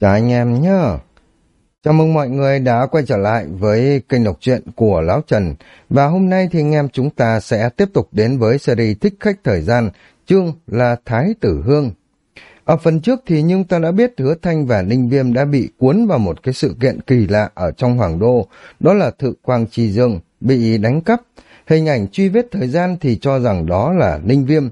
Chào anh em nhé. Chào mừng mọi người đã quay trở lại với kênh đọc truyện của Lão Trần. Và hôm nay thì anh em chúng ta sẽ tiếp tục đến với series Thích Khách Thời Gian, chương là Thái Tử Hương. Ở phần trước thì nhưng ta đã biết Hứa Thanh và Ninh Viêm đã bị cuốn vào một cái sự kiện kỳ lạ ở trong Hoàng Đô, đó là Thự Quang Chi Dương, bị đánh cắp. Hình ảnh truy vết thời gian thì cho rằng đó là Ninh Viêm.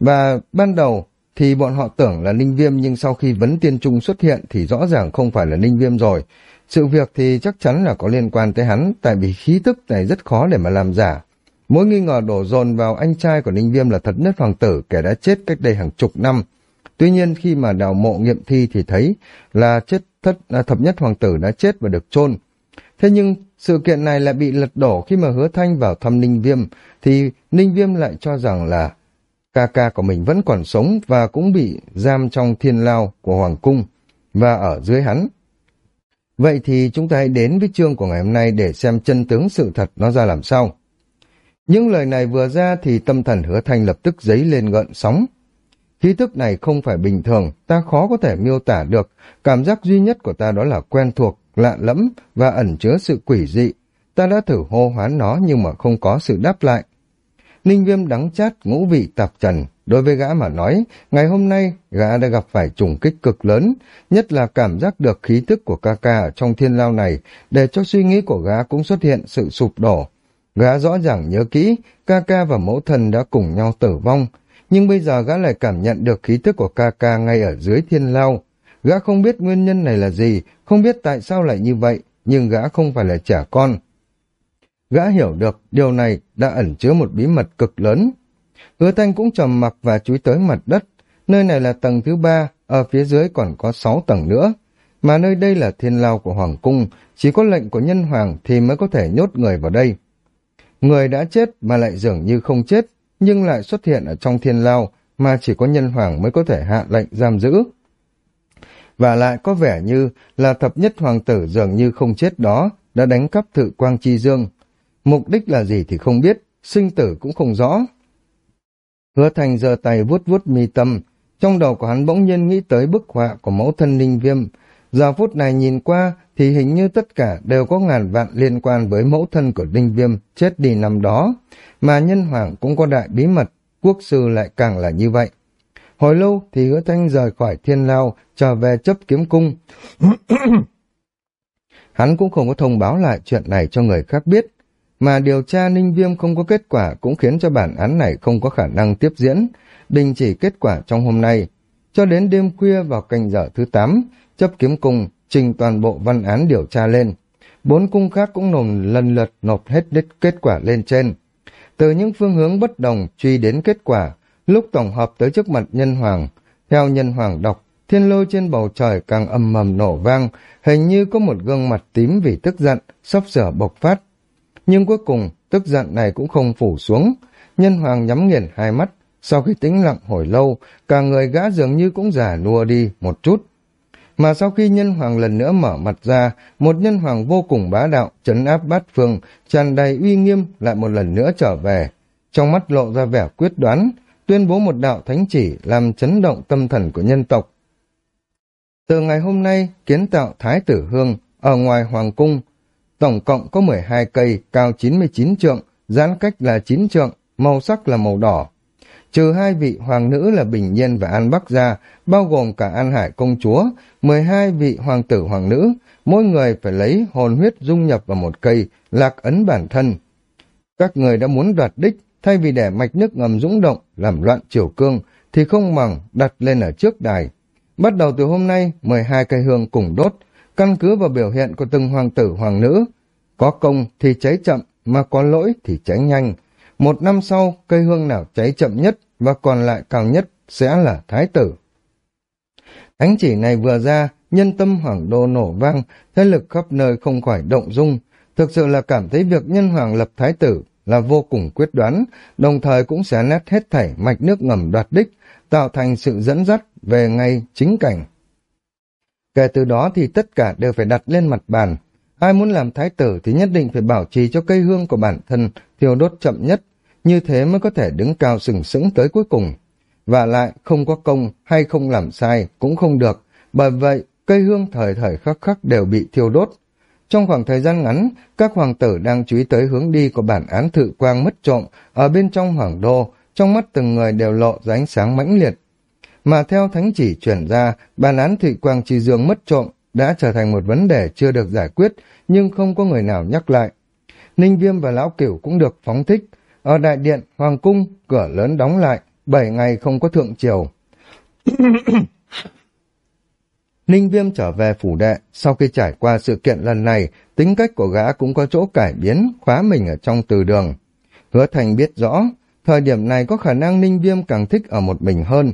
Và ban đầu thì bọn họ tưởng là Ninh Viêm nhưng sau khi vấn tiên trung xuất hiện thì rõ ràng không phải là Ninh Viêm rồi. Sự việc thì chắc chắn là có liên quan tới hắn, tại vì khí tức này rất khó để mà làm giả. Mối nghi ngờ đổ dồn vào anh trai của Ninh Viêm là thật nhất hoàng tử kẻ đã chết cách đây hàng chục năm. Tuy nhiên khi mà đào mộ nghiệm thi thì thấy là chết thất là thập nhất hoàng tử đã chết và được chôn. Thế nhưng sự kiện này lại bị lật đổ khi mà hứa thanh vào thăm Ninh Viêm, thì Ninh Viêm lại cho rằng là ca ca của mình vẫn còn sống và cũng bị giam trong thiên lao của Hoàng Cung và ở dưới hắn. Vậy thì chúng ta hãy đến với chương của ngày hôm nay để xem chân tướng sự thật nó ra làm sao. Những lời này vừa ra thì tâm thần hứa thanh lập tức dấy lên gợn sóng. Khí thức này không phải bình thường, ta khó có thể miêu tả được. Cảm giác duy nhất của ta đó là quen thuộc, lạ lẫm và ẩn chứa sự quỷ dị. Ta đã thử hô hoán nó nhưng mà không có sự đáp lại. Ninh viêm đắng chát ngũ vị tạp trần. Đối với gã mà nói, ngày hôm nay gã đã gặp phải trùng kích cực lớn, nhất là cảm giác được khí thức của ca ca ở trong thiên lao này, để cho suy nghĩ của gã cũng xuất hiện sự sụp đổ. Gã rõ ràng nhớ kỹ, ca ca và mẫu thần đã cùng nhau tử vong, nhưng bây giờ gã lại cảm nhận được khí thức của ca ca ngay ở dưới thiên lao. Gã không biết nguyên nhân này là gì, không biết tại sao lại như vậy, nhưng gã không phải là trẻ con, Gã hiểu được điều này đã ẩn chứa một bí mật cực lớn. Hứa thanh cũng trầm mặc và chúi tới mặt đất. Nơi này là tầng thứ ba, ở phía dưới còn có sáu tầng nữa. Mà nơi đây là thiên lao của Hoàng Cung, chỉ có lệnh của nhân hoàng thì mới có thể nhốt người vào đây. Người đã chết mà lại dường như không chết, nhưng lại xuất hiện ở trong thiên lao mà chỉ có nhân hoàng mới có thể hạ lệnh giam giữ. Và lại có vẻ như là thập nhất hoàng tử dường như không chết đó đã đánh cắp thự quang chi dương, Mục đích là gì thì không biết, sinh tử cũng không rõ. Hứa thành giơ tay vuốt vuốt mi tâm, trong đầu của hắn bỗng nhiên nghĩ tới bức họa của mẫu thân ninh viêm. Giờ phút này nhìn qua thì hình như tất cả đều có ngàn vạn liên quan với mẫu thân của ninh viêm chết đi năm đó, mà nhân hoàng cũng có đại bí mật, quốc sư lại càng là như vậy. Hồi lâu thì hứa thanh rời khỏi thiên lao, trở về chấp kiếm cung. hắn cũng không có thông báo lại chuyện này cho người khác biết, mà điều tra ninh viêm không có kết quả cũng khiến cho bản án này không có khả năng tiếp diễn, đình chỉ kết quả trong hôm nay. Cho đến đêm khuya vào canh giờ thứ 8, chấp kiếm cung trình toàn bộ văn án điều tra lên. Bốn cung khác cũng nộp lần lượt nộp hết đích kết quả lên trên. Từ những phương hướng bất đồng truy đến kết quả, lúc tổng hợp tới trước mặt nhân hoàng. Theo nhân hoàng đọc, thiên lôi trên bầu trời càng ầm mầm nổ vang, hình như có một gương mặt tím vì tức giận, sắp sửa bộc phát, nhưng cuối cùng tức giận này cũng không phủ xuống. Nhân hoàng nhắm nghiền hai mắt, sau khi tĩnh lặng hồi lâu, cả người gã dường như cũng giả nua đi một chút. Mà sau khi nhân hoàng lần nữa mở mặt ra, một nhân hoàng vô cùng bá đạo, chấn áp bát phương, tràn đầy uy nghiêm lại một lần nữa trở về. Trong mắt lộ ra vẻ quyết đoán, tuyên bố một đạo thánh chỉ làm chấn động tâm thần của nhân tộc. Từ ngày hôm nay, kiến tạo Thái Tử Hương ở ngoài Hoàng Cung Tổng cộng có 12 cây, cao 99 trượng, giãn cách là 9 trượng, màu sắc là màu đỏ. Trừ hai vị hoàng nữ là Bình Nhiên và An Bắc ra, bao gồm cả An Hải công chúa, 12 vị hoàng tử hoàng nữ, mỗi người phải lấy hồn huyết dung nhập vào một cây, lạc ấn bản thân. Các người đã muốn đoạt đích, thay vì để mạch nước ngầm dũng động, làm loạn triều cương, thì không bằng đặt lên ở trước đài. Bắt đầu từ hôm nay, 12 cây hương cùng đốt, căn cứ vào biểu hiện của từng hoàng tử hoàng nữ. Có công thì cháy chậm, mà có lỗi thì cháy nhanh. Một năm sau, cây hương nào cháy chậm nhất và còn lại cao nhất sẽ là thái tử. Thánh chỉ này vừa ra, nhân tâm hoàng đô nổ vang, thế lực khắp nơi không khỏi động dung. Thực sự là cảm thấy việc nhân hoàng lập thái tử là vô cùng quyết đoán, đồng thời cũng sẽ nét hết thảy mạch nước ngầm đoạt đích, tạo thành sự dẫn dắt về ngay chính cảnh. Kể từ đó thì tất cả đều phải đặt lên mặt bàn. Ai muốn làm thái tử thì nhất định phải bảo trì cho cây hương của bản thân thiêu đốt chậm nhất, như thế mới có thể đứng cao sừng sững tới cuối cùng. Và lại không có công hay không làm sai cũng không được, bởi vậy cây hương thời thời khắc khắc đều bị thiêu đốt. Trong khoảng thời gian ngắn, các hoàng tử đang chú ý tới hướng đi của bản án thự quang mất trộm ở bên trong hoàng đô, trong mắt từng người đều lộ ra ánh sáng mãnh liệt. Mà theo thánh chỉ chuyển ra, bản án Thụy quang trì dương mất trộm đã trở thành một vấn đề chưa được giải quyết, nhưng không có người nào nhắc lại. Ninh Viêm và Lão Cửu cũng được phóng thích. Ở đại điện, Hoàng cung, cửa lớn đóng lại, bảy ngày không có thượng triều. Ninh Viêm trở về phủ đệ, sau khi trải qua sự kiện lần này, tính cách của gã cũng có chỗ cải biến, khóa mình ở trong từ đường. Hứa Thành biết rõ, thời điểm này có khả năng Ninh Viêm càng thích ở một mình hơn.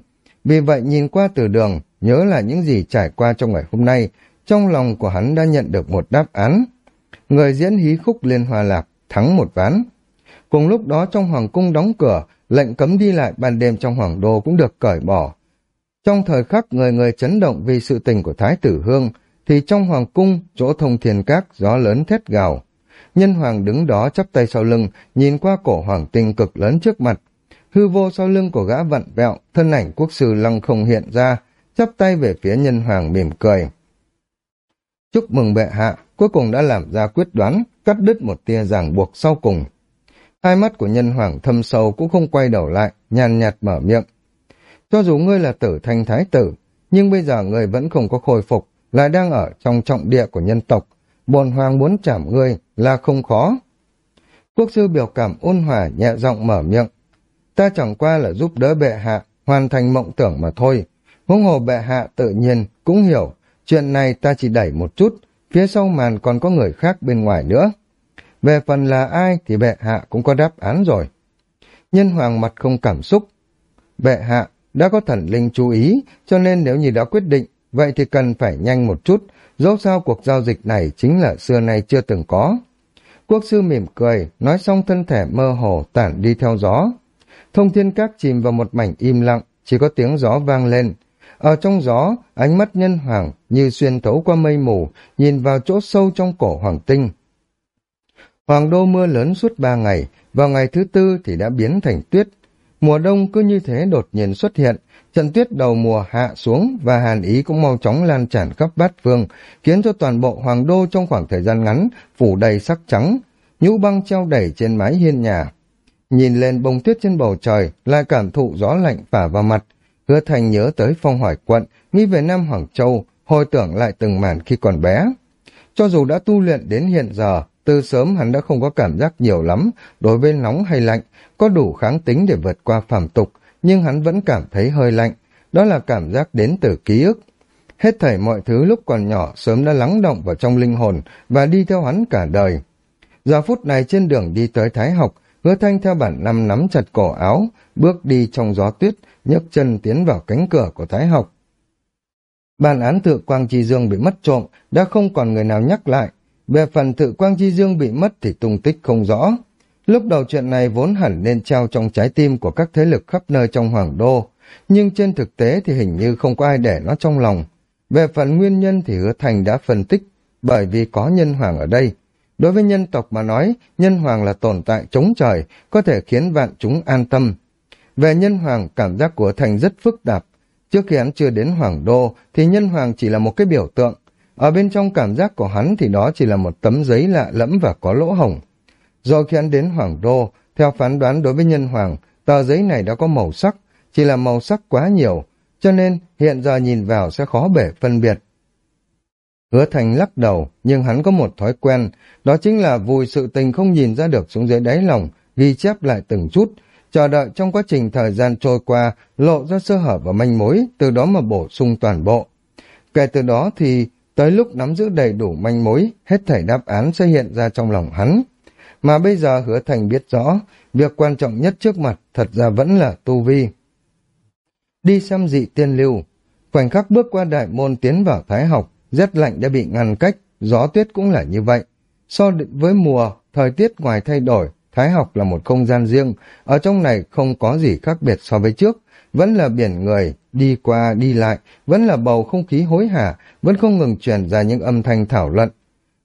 Vì vậy nhìn qua từ đường, nhớ là những gì trải qua trong ngày hôm nay, trong lòng của hắn đã nhận được một đáp án. Người diễn hí khúc liên hoa lạc, thắng một ván. Cùng lúc đó trong hoàng cung đóng cửa, lệnh cấm đi lại ban đêm trong hoàng đô cũng được cởi bỏ. Trong thời khắc người người chấn động vì sự tình của Thái tử Hương, thì trong hoàng cung, chỗ thông thiền các, gió lớn thét gào. Nhân hoàng đứng đó chắp tay sau lưng, nhìn qua cổ hoàng tinh cực lớn trước mặt. Hư vô sau lưng của gã vặn vẹo, thân ảnh quốc sư lăng không hiện ra, chắp tay về phía nhân hoàng mỉm cười. Chúc mừng bệ hạ, cuối cùng đã làm ra quyết đoán, cắt đứt một tia ràng buộc sau cùng. Hai mắt của nhân hoàng thâm sâu cũng không quay đầu lại, nhàn nhạt mở miệng. Cho dù ngươi là tử thanh thái tử, nhưng bây giờ ngươi vẫn không có khôi phục, lại đang ở trong trọng địa của nhân tộc. Bồn hoàng muốn chạm ngươi là không khó. Quốc sư biểu cảm ôn hòa nhẹ giọng mở miệng. Ta chẳng qua là giúp đỡ bệ hạ, hoàn thành mộng tưởng mà thôi. Huống hồ bệ hạ tự nhiên cũng hiểu, chuyện này ta chỉ đẩy một chút, phía sau màn còn có người khác bên ngoài nữa. Về phần là ai thì bệ hạ cũng có đáp án rồi. Nhân hoàng mặt không cảm xúc. Bệ hạ đã có thần linh chú ý, cho nên nếu như đã quyết định, vậy thì cần phải nhanh một chút, dẫu sao cuộc giao dịch này chính là xưa nay chưa từng có. Quốc sư mỉm cười, nói xong thân thể mơ hồ tản đi theo gió. Thông thiên các chìm vào một mảnh im lặng, chỉ có tiếng gió vang lên. Ở trong gió, ánh mắt nhân hoàng như xuyên thấu qua mây mù, nhìn vào chỗ sâu trong cổ hoàng tinh. Hoàng đô mưa lớn suốt ba ngày, vào ngày thứ tư thì đã biến thành tuyết. Mùa đông cứ như thế đột nhiên xuất hiện, trận tuyết đầu mùa hạ xuống và hàn ý cũng mau chóng lan tràn khắp bát phương, khiến cho toàn bộ hoàng đô trong khoảng thời gian ngắn phủ đầy sắc trắng, nhũ băng treo đẩy trên mái hiên nhà. Nhìn lên bông tuyết trên bầu trời, lại cảm thụ gió lạnh phả vào mặt. Hứa Thành nhớ tới phong hỏi quận, nghĩ về Nam Hoàng Châu, hồi tưởng lại từng màn khi còn bé. Cho dù đã tu luyện đến hiện giờ, từ sớm hắn đã không có cảm giác nhiều lắm đối với nóng hay lạnh, có đủ kháng tính để vượt qua phàm tục, nhưng hắn vẫn cảm thấy hơi lạnh. Đó là cảm giác đến từ ký ức. Hết thảy mọi thứ lúc còn nhỏ sớm đã lắng động vào trong linh hồn và đi theo hắn cả đời. Giờ phút này trên đường đi tới Thái học, hứa thanh theo bản năm nắm chặt cổ áo, bước đi trong gió tuyết, nhấc chân tiến vào cánh cửa của Thái học. Bản án tự Quang Chi Dương bị mất trộm, đã không còn người nào nhắc lại, về phần tự Quang Chi Dương bị mất thì tung tích không rõ. Lúc đầu chuyện này vốn hẳn nên trao trong trái tim của các thế lực khắp nơi trong Hoàng Đô, nhưng trên thực tế thì hình như không có ai để nó trong lòng. Về phần nguyên nhân thì hứa thành đã phân tích, bởi vì có nhân hoàng ở đây. Đối với nhân tộc mà nói, nhân hoàng là tồn tại chống trời, có thể khiến vạn chúng an tâm. Về nhân hoàng, cảm giác của thành rất phức tạp. Trước khi hắn chưa đến hoàng đô, thì nhân hoàng chỉ là một cái biểu tượng, ở bên trong cảm giác của hắn thì đó chỉ là một tấm giấy lạ lẫm và có lỗ hồng Rồi khi hắn đến Hoàng Đô, theo phán đoán đối với nhân hoàng, tờ giấy này đã có màu sắc, chỉ là màu sắc quá nhiều, cho nên hiện giờ nhìn vào sẽ khó bể phân biệt. Hứa Thành lắc đầu, nhưng hắn có một thói quen, đó chính là vùi sự tình không nhìn ra được xuống dưới đáy lòng, ghi chép lại từng chút, chờ đợi trong quá trình thời gian trôi qua, lộ ra sơ hở và manh mối, từ đó mà bổ sung toàn bộ. Kể từ đó thì Tới lúc nắm giữ đầy đủ manh mối, hết thảy đáp án sẽ hiện ra trong lòng hắn. Mà bây giờ hứa thành biết rõ, việc quan trọng nhất trước mặt thật ra vẫn là tu vi. Đi xem dị tiên lưu, khoảnh khắc bước qua đại môn tiến vào thái học, rét lạnh đã bị ngăn cách, gió tuyết cũng là như vậy. So với mùa, thời tiết ngoài thay đổi, thái học là một không gian riêng, ở trong này không có gì khác biệt so với trước, vẫn là biển người, đi qua đi lại, vẫn là bầu không khí hối hả, vẫn không ngừng truyền ra những âm thanh thảo luận.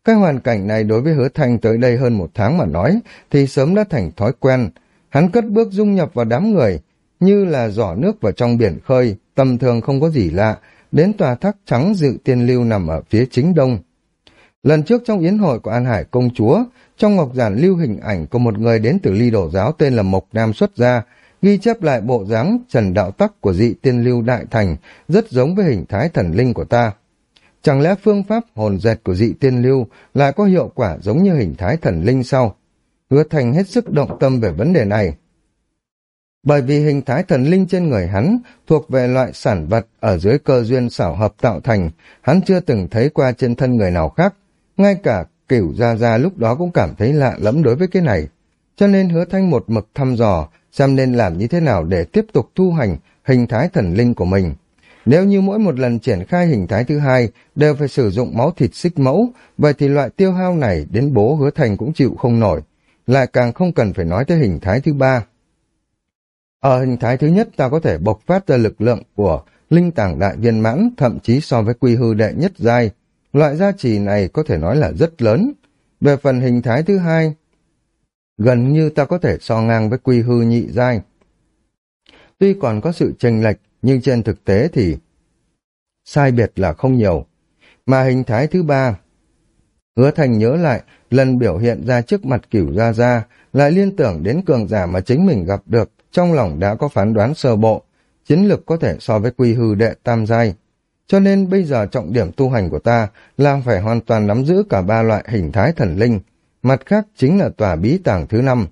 Cái hoàn cảnh này đối với hứa thanh tới đây hơn một tháng mà nói, thì sớm đã thành thói quen. Hắn cất bước dung nhập vào đám người, như là giỏ nước vào trong biển khơi, tầm thường không có gì lạ, đến tòa tháp trắng dự tiên lưu nằm ở phía chính đông. Lần trước trong yến hội của An Hải công chúa, trong ngọc giản lưu hình ảnh của một người đến từ ly đổ giáo tên là Mộc Nam xuất ra, ghi chép lại bộ dáng trần đạo tắc của dị tiên lưu đại thành, rất giống với hình thái thần linh của ta. Chẳng lẽ phương pháp hồn dệt của dị tiên lưu lại có hiệu quả giống như hình thái thần linh sau? Hứa thành hết sức động tâm về vấn đề này. Bởi vì hình thái thần linh trên người hắn thuộc về loại sản vật ở dưới cơ duyên xảo hợp tạo thành, hắn chưa từng thấy qua trên thân người nào khác. Ngay cả cửu gia gia lúc đó cũng cảm thấy lạ lẫm đối với cái này. Cho nên hứa thanh một mực thăm dò xem nên làm như thế nào để tiếp tục thu hành hình thái thần linh của mình. Nếu như mỗi một lần triển khai hình thái thứ hai đều phải sử dụng máu thịt xích mẫu, vậy thì loại tiêu hao này đến bố hứa thành cũng chịu không nổi. Lại càng không cần phải nói tới hình thái thứ ba. Ở hình thái thứ nhất ta có thể bộc phát ra lực lượng của linh tàng đại viên mãn, thậm chí so với quy hư đệ nhất giai. Loại gia trì này có thể nói là rất lớn. Về phần hình thái thứ hai, gần như ta có thể so ngang với quy hư nhị giai. Tuy còn có sự chênh lệch, nhưng trên thực tế thì sai biệt là không nhiều. Mà hình thái thứ ba, hứa thành nhớ lại lần biểu hiện ra trước mặt cửu gia gia, lại liên tưởng đến cường giả mà chính mình gặp được, trong lòng đã có phán đoán sơ bộ, chiến lực có thể so với quy hư đệ tam giai. Cho nên bây giờ trọng điểm tu hành của ta là phải hoàn toàn nắm giữ cả ba loại hình thái thần linh, mặt khác chính là tòa bí tàng thứ năm.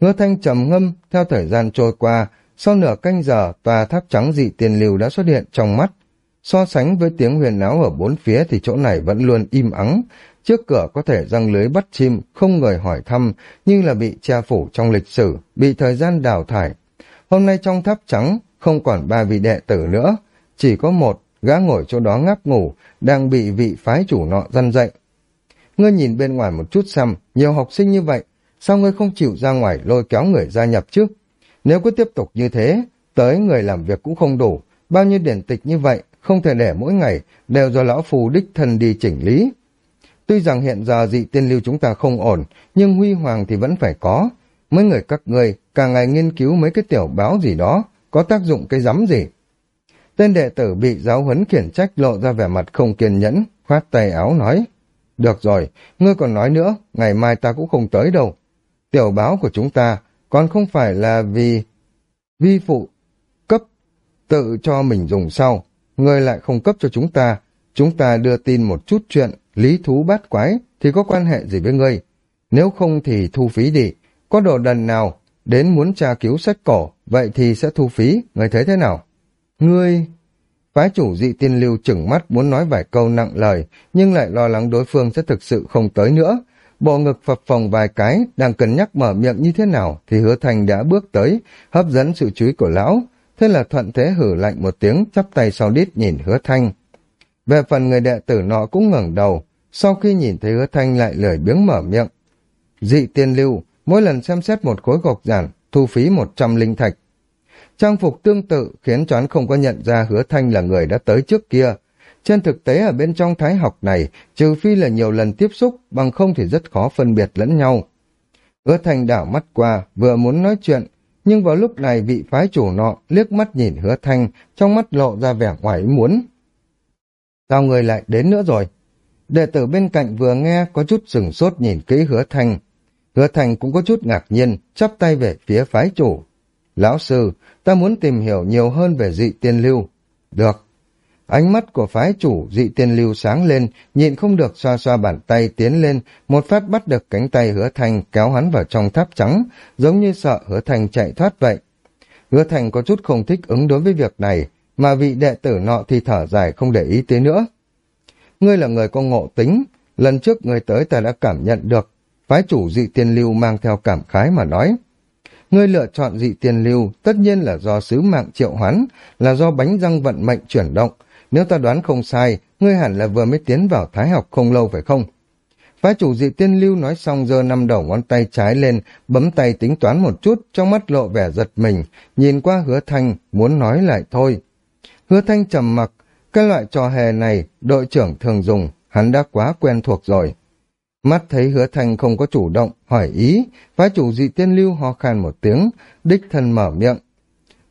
Hứa thanh trầm ngâm, theo thời gian trôi qua, sau nửa canh giờ, tòa tháp trắng dị tiền lưu đã xuất hiện trong mắt. So sánh với tiếng huyền náo ở bốn phía thì chỗ này vẫn luôn im ắng. Trước cửa có thể răng lưới bắt chim, không người hỏi thăm, như là bị che phủ trong lịch sử, bị thời gian đào thải. Hôm nay trong tháp trắng, không còn ba vị đệ tử nữa, chỉ có một, gã ngồi chỗ đó ngáp ngủ, đang bị vị phái chủ nọ răn dậy. Ngươi nhìn bên ngoài một chút xem, nhiều học sinh như vậy, sao ngươi không chịu ra ngoài lôi kéo người gia nhập chứ? Nếu cứ tiếp tục như thế, tới người làm việc cũng không đủ, bao nhiêu điển tịch như vậy, không thể để mỗi ngày đều do lão phù đích thân đi chỉnh lý. Tuy rằng hiện giờ dị tiên lưu chúng ta không ổn, nhưng huy hoàng thì vẫn phải có. Mấy người các ngươi càng ngày nghiên cứu mấy cái tiểu báo gì đó, có tác dụng cái rắm gì. Tên đệ tử bị giáo huấn khiển trách lộ ra vẻ mặt không kiên nhẫn, khoát tay áo nói. Được rồi, ngươi còn nói nữa, ngày mai ta cũng không tới đâu. Tiểu báo của chúng ta còn không phải là vì vi phụ cấp tự cho mình dùng sau, ngươi lại không cấp cho chúng ta, chúng ta đưa tin một chút chuyện lý thú bát quái thì có quan hệ gì với ngươi, nếu không thì thu phí đi, có đồ đần nào đến muốn tra cứu sách cổ, vậy thì sẽ thu phí, người thấy thế nào? Ngươi... Phái chủ dị tiên lưu chừng mắt muốn nói vài câu nặng lời, nhưng lại lo lắng đối phương sẽ thực sự không tới nữa, Bộ ngực phập phồng vài cái, đang cân nhắc mở miệng như thế nào, thì hứa thành đã bước tới, hấp dẫn sự chú ý của lão. Thế là thuận thế hử lạnh một tiếng, chắp tay sau đít nhìn hứa thanh. Về phần người đệ tử nọ cũng ngẩng đầu, sau khi nhìn thấy hứa thanh lại lười biếng mở miệng. Dị tiên lưu, mỗi lần xem xét một khối gọc giản, thu phí một trăm linh thạch. Trang phục tương tự khiến choán không có nhận ra hứa thanh là người đã tới trước kia, trên thực tế ở bên trong thái học này, trừ phi là nhiều lần tiếp xúc, bằng không thì rất khó phân biệt lẫn nhau. Hứa Thanh đảo mắt qua, vừa muốn nói chuyện, nhưng vào lúc này vị phái chủ nọ liếc mắt nhìn hứa thanh, trong mắt lộ ra vẻ ngoài muốn. Sao người lại đến nữa rồi? Đệ tử bên cạnh vừa nghe có chút sừng sốt nhìn kỹ hứa thành, Hứa thành cũng có chút ngạc nhiên, chắp tay về phía phái chủ. Lão sư, ta muốn tìm hiểu nhiều hơn về dị tiên lưu. Được, Ánh mắt của phái chủ dị tiên lưu sáng lên, nhịn không được xoa xoa bàn tay tiến lên, một phát bắt được cánh tay hứa thành kéo hắn vào trong tháp trắng, giống như sợ hứa thành chạy thoát vậy. Hứa thành có chút không thích ứng đối với việc này, mà vị đệ tử nọ thì thở dài không để ý tới nữa. Ngươi là người có ngộ tính, lần trước người tới ta đã cảm nhận được, phái chủ dị tiên lưu mang theo cảm khái mà nói. Ngươi lựa chọn dị tiên lưu tất nhiên là do sứ mạng triệu hoán, là do bánh răng vận mệnh chuyển động, nếu ta đoán không sai, ngươi hẳn là vừa mới tiến vào thái học không lâu phải không? Phái chủ dị tiên lưu nói xong giơ năm đầu ngón tay trái lên, bấm tay tính toán một chút, trong mắt lộ vẻ giật mình, nhìn qua hứa thanh, muốn nói lại thôi. Hứa thanh trầm mặc, cái loại trò hề này, đội trưởng thường dùng, hắn đã quá quen thuộc rồi. Mắt thấy hứa thanh không có chủ động, hỏi ý, phái chủ dị tiên lưu ho khan một tiếng, đích thân mở miệng.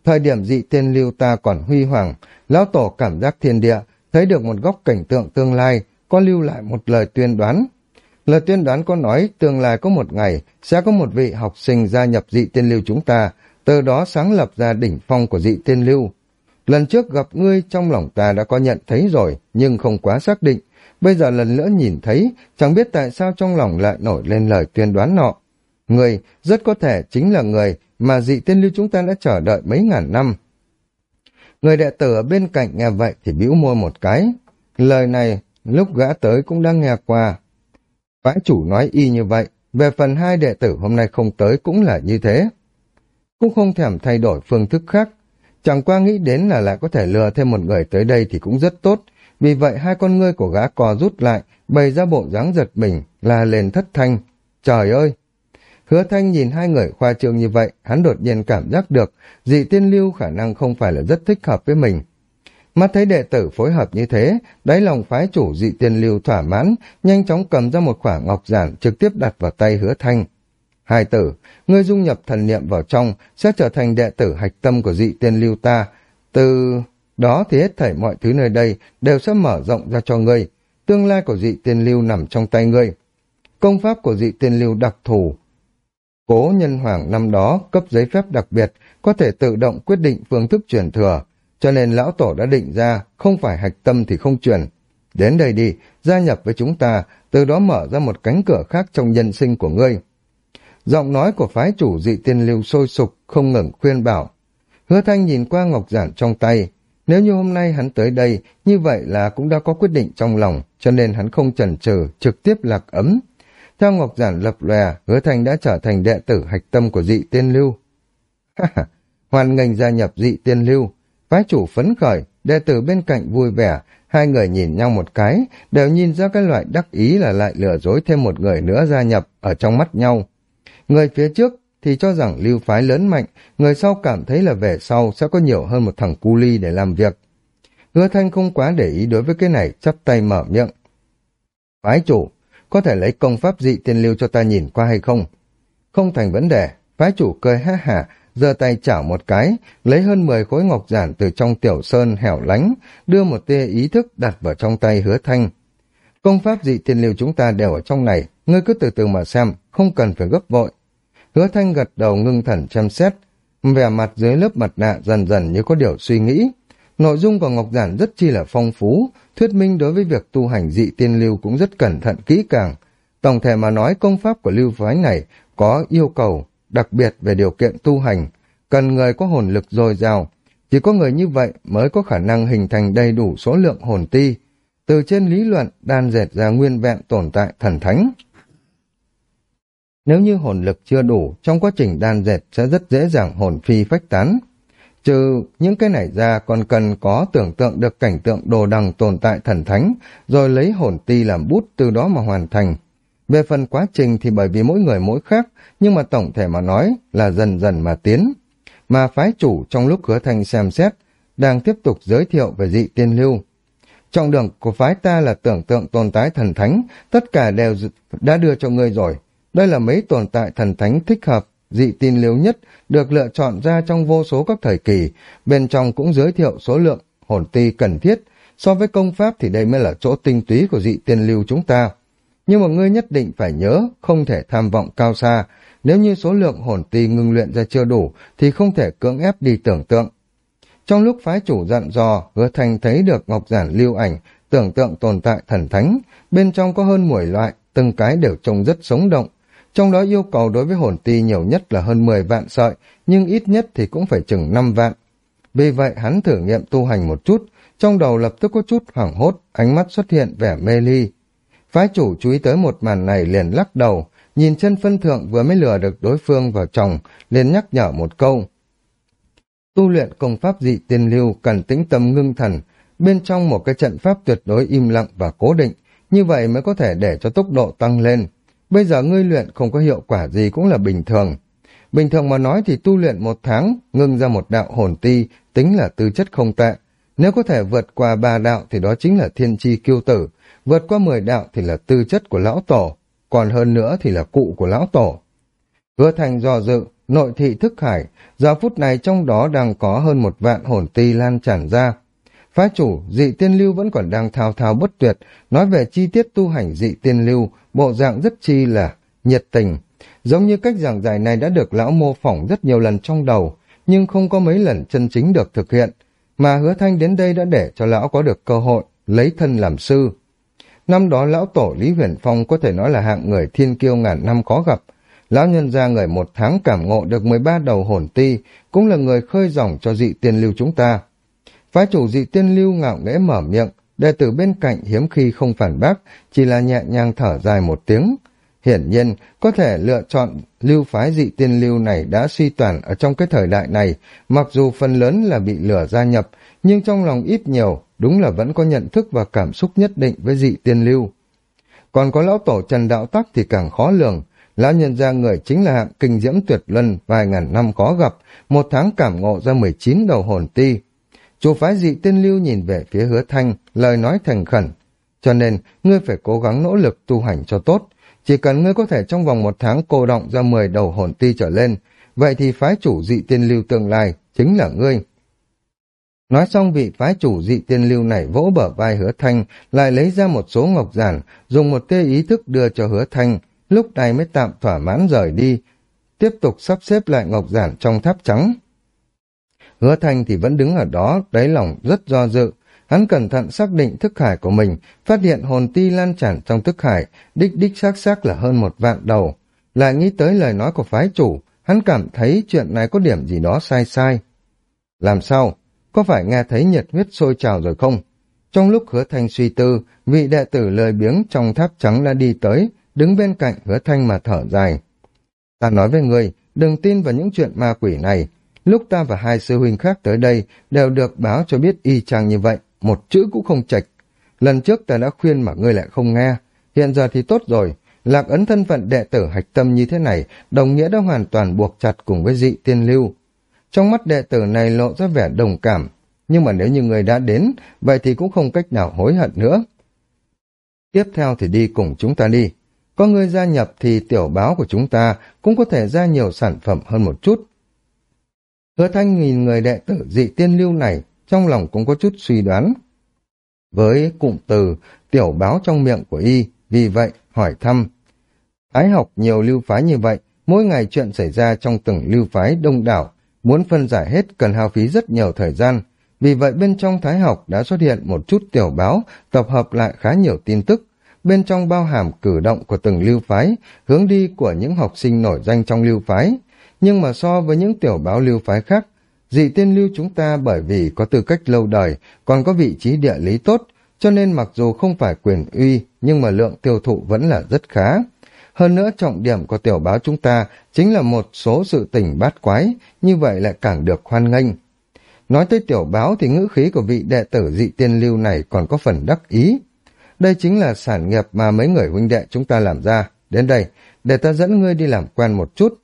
Thời điểm dị tiên lưu ta còn huy hoàng, lão tổ cảm giác thiên địa, thấy được một góc cảnh tượng tương lai, có lưu lại một lời tuyên đoán. Lời tuyên đoán có nói tương lai có một ngày sẽ có một vị học sinh gia nhập dị tiên lưu chúng ta, từ đó sáng lập ra đỉnh phong của dị tiên lưu. Lần trước gặp ngươi trong lòng ta đã có nhận thấy rồi, nhưng không quá xác định. Bây giờ lần nữa nhìn thấy, chẳng biết tại sao trong lòng lại nổi lên lời tuyên đoán nọ. Người rất có thể chính là người mà dị tiên lưu chúng ta đã chờ đợi mấy ngàn năm. Người đệ tử ở bên cạnh nghe vậy thì bĩu môi một cái. Lời này lúc gã tới cũng đang nghe qua. Phái chủ nói y như vậy, về phần hai đệ tử hôm nay không tới cũng là như thế. Cũng không thèm thay đổi phương thức khác. Chẳng qua nghĩ đến là lại có thể lừa thêm một người tới đây thì cũng rất tốt. Vì vậy hai con ngươi của gã cò rút lại, bày ra bộ dáng giật mình, là lên thất thanh. Trời ơi! Hứa thanh nhìn hai người khoa trương như vậy, hắn đột nhiên cảm giác được dị tiên lưu khả năng không phải là rất thích hợp với mình. Mắt thấy đệ tử phối hợp như thế, đáy lòng phái chủ dị tiên lưu thỏa mãn, nhanh chóng cầm ra một khoảng ngọc giản trực tiếp đặt vào tay hứa thanh. Hai tử, ngươi dung nhập thần niệm vào trong, sẽ trở thành đệ tử hạch tâm của dị tiên lưu ta. Từ đó thì hết thảy mọi thứ nơi đây đều sẽ mở rộng ra cho ngươi. Tương lai của dị tiên lưu nằm trong tay ngươi. Công pháp của dị tiên lưu đặc thù. Cố nhân hoàng năm đó cấp giấy phép đặc biệt có thể tự động quyết định phương thức truyền thừa, cho nên lão tổ đã định ra không phải hạch tâm thì không truyền. Đến đây đi, gia nhập với chúng ta, từ đó mở ra một cánh cửa khác trong nhân sinh của ngươi. Giọng nói của phái chủ dị tiên lưu sôi sục, không ngừng khuyên bảo. Hứa thanh nhìn qua ngọc giản trong tay. Nếu như hôm nay hắn tới đây, như vậy là cũng đã có quyết định trong lòng, cho nên hắn không chần chừ trực tiếp lạc ấm. Theo ngọc giản lập lòe, hứa thanh đã trở thành đệ tử hạch tâm của dị tiên lưu. Hoàn ngành gia nhập dị tiên lưu, phái chủ phấn khởi, đệ tử bên cạnh vui vẻ, hai người nhìn nhau một cái, đều nhìn ra cái loại đắc ý là lại lừa dối thêm một người nữa gia nhập ở trong mắt nhau. Người phía trước thì cho rằng lưu phái lớn mạnh, người sau cảm thấy là về sau sẽ có nhiều hơn một thằng cu ly để làm việc. Hứa thanh không quá để ý đối với cái này, chắp tay mở miệng. Phái chủ, có thể lấy công pháp dị tiên lưu cho ta nhìn qua hay không? Không thành vấn đề, phái chủ cười ha hả, giơ tay chảo một cái, lấy hơn 10 khối ngọc giản từ trong tiểu sơn hẻo lánh, đưa một tia ý thức đặt vào trong tay hứa thanh. Công pháp dị tiên lưu chúng ta đều ở trong này, ngươi cứ từ từ mà xem, không cần phải gấp vội. Hứa thanh gật đầu ngưng thần chăm xét, vẻ mặt dưới lớp mặt nạ dần dần như có điều suy nghĩ. Nội dung của Ngọc Giản rất chi là phong phú, thuyết minh đối với việc tu hành dị tiên lưu cũng rất cẩn thận kỹ càng. Tổng thể mà nói công pháp của lưu phái này có yêu cầu đặc biệt về điều kiện tu hành, cần người có hồn lực dồi dào. Chỉ có người như vậy mới có khả năng hình thành đầy đủ số lượng hồn ti, từ trên lý luận đan dệt ra nguyên vẹn tồn tại thần thánh. Nếu như hồn lực chưa đủ, trong quá trình đan dệt sẽ rất dễ dàng hồn phi phách tán. Trừ những cái này ra còn cần có tưởng tượng được cảnh tượng đồ đằng tồn tại thần thánh, rồi lấy hồn ti làm bút từ đó mà hoàn thành. Về phần quá trình thì bởi vì mỗi người mỗi khác, nhưng mà tổng thể mà nói là dần dần mà tiến. Mà phái chủ trong lúc hứa thanh xem xét, đang tiếp tục giới thiệu về dị tiên lưu. Trọng đường của phái ta là tưởng tượng tồn tại thần thánh, tất cả đều đã đưa cho ngươi rồi. Đây là mấy tồn tại thần thánh thích hợp, dị tin liếu nhất, được lựa chọn ra trong vô số các thời kỳ, bên trong cũng giới thiệu số lượng hồn ti cần thiết, so với công pháp thì đây mới là chỗ tinh túy của dị tiên lưu chúng ta. Nhưng mà ngươi nhất định phải nhớ, không thể tham vọng cao xa, nếu như số lượng hồn ti ngưng luyện ra chưa đủ thì không thể cưỡng ép đi tưởng tượng. Trong lúc phái chủ dặn dò, hứa thành thấy được ngọc giản lưu ảnh, tưởng tượng tồn tại thần thánh, bên trong có hơn 10 loại, từng cái đều trông rất sống động, trong đó yêu cầu đối với hồn ti nhiều nhất là hơn 10 vạn sợi, nhưng ít nhất thì cũng phải chừng 5 vạn. Vì vậy hắn thử nghiệm tu hành một chút, trong đầu lập tức có chút hoảng hốt, ánh mắt xuất hiện vẻ mê ly. Phái chủ chú ý tới một màn này liền lắc đầu, nhìn chân phân thượng vừa mới lừa được đối phương vào chồng, liền nhắc nhở một câu. Tu luyện công pháp dị tiên lưu cần tĩnh tâm ngưng thần, bên trong một cái trận pháp tuyệt đối im lặng và cố định, như vậy mới có thể để cho tốc độ tăng lên. Bây giờ ngươi luyện không có hiệu quả gì cũng là bình thường. Bình thường mà nói thì tu luyện một tháng, ngưng ra một đạo hồn ti, tính là tư chất không tệ. Nếu có thể vượt qua ba đạo thì đó chính là thiên chi kiêu tử, vượt qua mười đạo thì là tư chất của lão tổ, còn hơn nữa thì là cụ của lão tổ. Hứa thành do dự, nội thị thức hải, giờ phút này trong đó đang có hơn một vạn hồn ti lan tràn ra. Phái chủ, dị tiên lưu vẫn còn đang thao thao bất tuyệt, nói về chi tiết tu hành dị tiên lưu, bộ dạng rất chi là nhiệt tình. Giống như cách giảng giải này đã được lão mô phỏng rất nhiều lần trong đầu, nhưng không có mấy lần chân chính được thực hiện, mà hứa thanh đến đây đã để cho lão có được cơ hội lấy thân làm sư. Năm đó lão tổ Lý Huyền Phong có thể nói là hạng người thiên kiêu ngàn năm khó gặp, lão nhân ra người một tháng cảm ngộ được 13 đầu hồn ti, cũng là người khơi dòng cho dị tiên lưu chúng ta. Phái chủ dị tiên lưu ngạo nghễ mở miệng, đệ tử bên cạnh hiếm khi không phản bác, chỉ là nhẹ nhàng thở dài một tiếng. Hiển nhiên, có thể lựa chọn lưu phái dị tiên lưu này đã suy toàn ở trong cái thời đại này, mặc dù phần lớn là bị lửa gia nhập, nhưng trong lòng ít nhiều, đúng là vẫn có nhận thức và cảm xúc nhất định với dị tiên lưu. Còn có lão tổ Trần Đạo Tắc thì càng khó lường, lão nhân ra người chính là hạng kinh diễm tuyệt luân vài ngàn năm khó gặp, một tháng cảm ngộ ra 19 đầu hồn ti, Chủ phái dị tiên lưu nhìn về phía hứa thanh, lời nói thành khẩn. Cho nên, ngươi phải cố gắng nỗ lực tu hành cho tốt. Chỉ cần ngươi có thể trong vòng một tháng cô động ra 10 đầu hồn ti trở lên, vậy thì phái chủ dị tiên lưu tương lai chính là ngươi. Nói xong vị phái chủ dị tiên lưu này vỗ bờ vai hứa thanh, lại lấy ra một số ngọc giản, dùng một tê ý thức đưa cho hứa thanh, lúc này mới tạm thỏa mãn rời đi, tiếp tục sắp xếp lại ngọc giản trong tháp trắng. Hứa Thanh thì vẫn đứng ở đó, đáy lòng rất do dự. Hắn cẩn thận xác định thức hải của mình, phát hiện hồn ti lan tràn trong thức hải, đích đích xác xác là hơn một vạn đầu. Lại nghĩ tới lời nói của phái chủ, hắn cảm thấy chuyện này có điểm gì đó sai sai. Làm sao? Có phải nghe thấy nhiệt huyết sôi trào rồi không? Trong lúc hứa thanh suy tư, vị đệ tử lời biếng trong tháp trắng đã đi tới, đứng bên cạnh hứa thanh mà thở dài. Ta nói với người, đừng tin vào những chuyện ma quỷ này, Lúc ta và hai sư huynh khác tới đây đều được báo cho biết y chang như vậy, một chữ cũng không chạch. Lần trước ta đã khuyên mà ngươi lại không nghe, hiện giờ thì tốt rồi, lạc ấn thân phận đệ tử hạch tâm như thế này, đồng nghĩa đã hoàn toàn buộc chặt cùng với dị tiên lưu. Trong mắt đệ tử này lộ ra vẻ đồng cảm, nhưng mà nếu như người đã đến, vậy thì cũng không cách nào hối hận nữa. Tiếp theo thì đi cùng chúng ta đi. Có người gia nhập thì tiểu báo của chúng ta cũng có thể ra nhiều sản phẩm hơn một chút. Hứa thanh nhìn người đệ tử dị tiên lưu này, trong lòng cũng có chút suy đoán. Với cụm từ tiểu báo trong miệng của y, vì vậy hỏi thăm. Ái học nhiều lưu phái như vậy, mỗi ngày chuyện xảy ra trong từng lưu phái đông đảo, muốn phân giải hết cần hao phí rất nhiều thời gian. Vì vậy bên trong thái học đã xuất hiện một chút tiểu báo, tập hợp lại khá nhiều tin tức. Bên trong bao hàm cử động của từng lưu phái, hướng đi của những học sinh nổi danh trong lưu phái, nhưng mà so với những tiểu báo lưu phái khác, dị tiên lưu chúng ta bởi vì có tư cách lâu đời, còn có vị trí địa lý tốt, cho nên mặc dù không phải quyền uy, nhưng mà lượng tiêu thụ vẫn là rất khá. Hơn nữa trọng điểm của tiểu báo chúng ta chính là một số sự tình bát quái, như vậy lại càng được hoan nghênh. Nói tới tiểu báo thì ngữ khí của vị đệ tử dị tiên lưu này còn có phần đắc ý. Đây chính là sản nghiệp mà mấy người huynh đệ chúng ta làm ra. Đến đây, để ta dẫn ngươi đi làm quen một chút.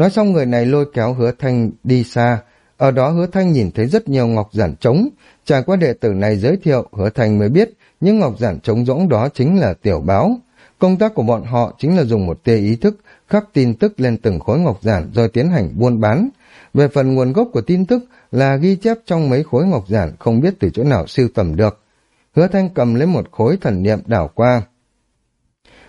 Nói xong người này lôi kéo hứa thanh đi xa, ở đó hứa thanh nhìn thấy rất nhiều ngọc giản trống, trải qua đệ tử này giới thiệu hứa thanh mới biết những ngọc giản trống rỗng đó chính là tiểu báo. Công tác của bọn họ chính là dùng một tia ý thức khắc tin tức lên từng khối ngọc giản rồi tiến hành buôn bán. Về phần nguồn gốc của tin tức là ghi chép trong mấy khối ngọc giản không biết từ chỗ nào siêu tầm được. Hứa thanh cầm lấy một khối thần niệm đảo qua.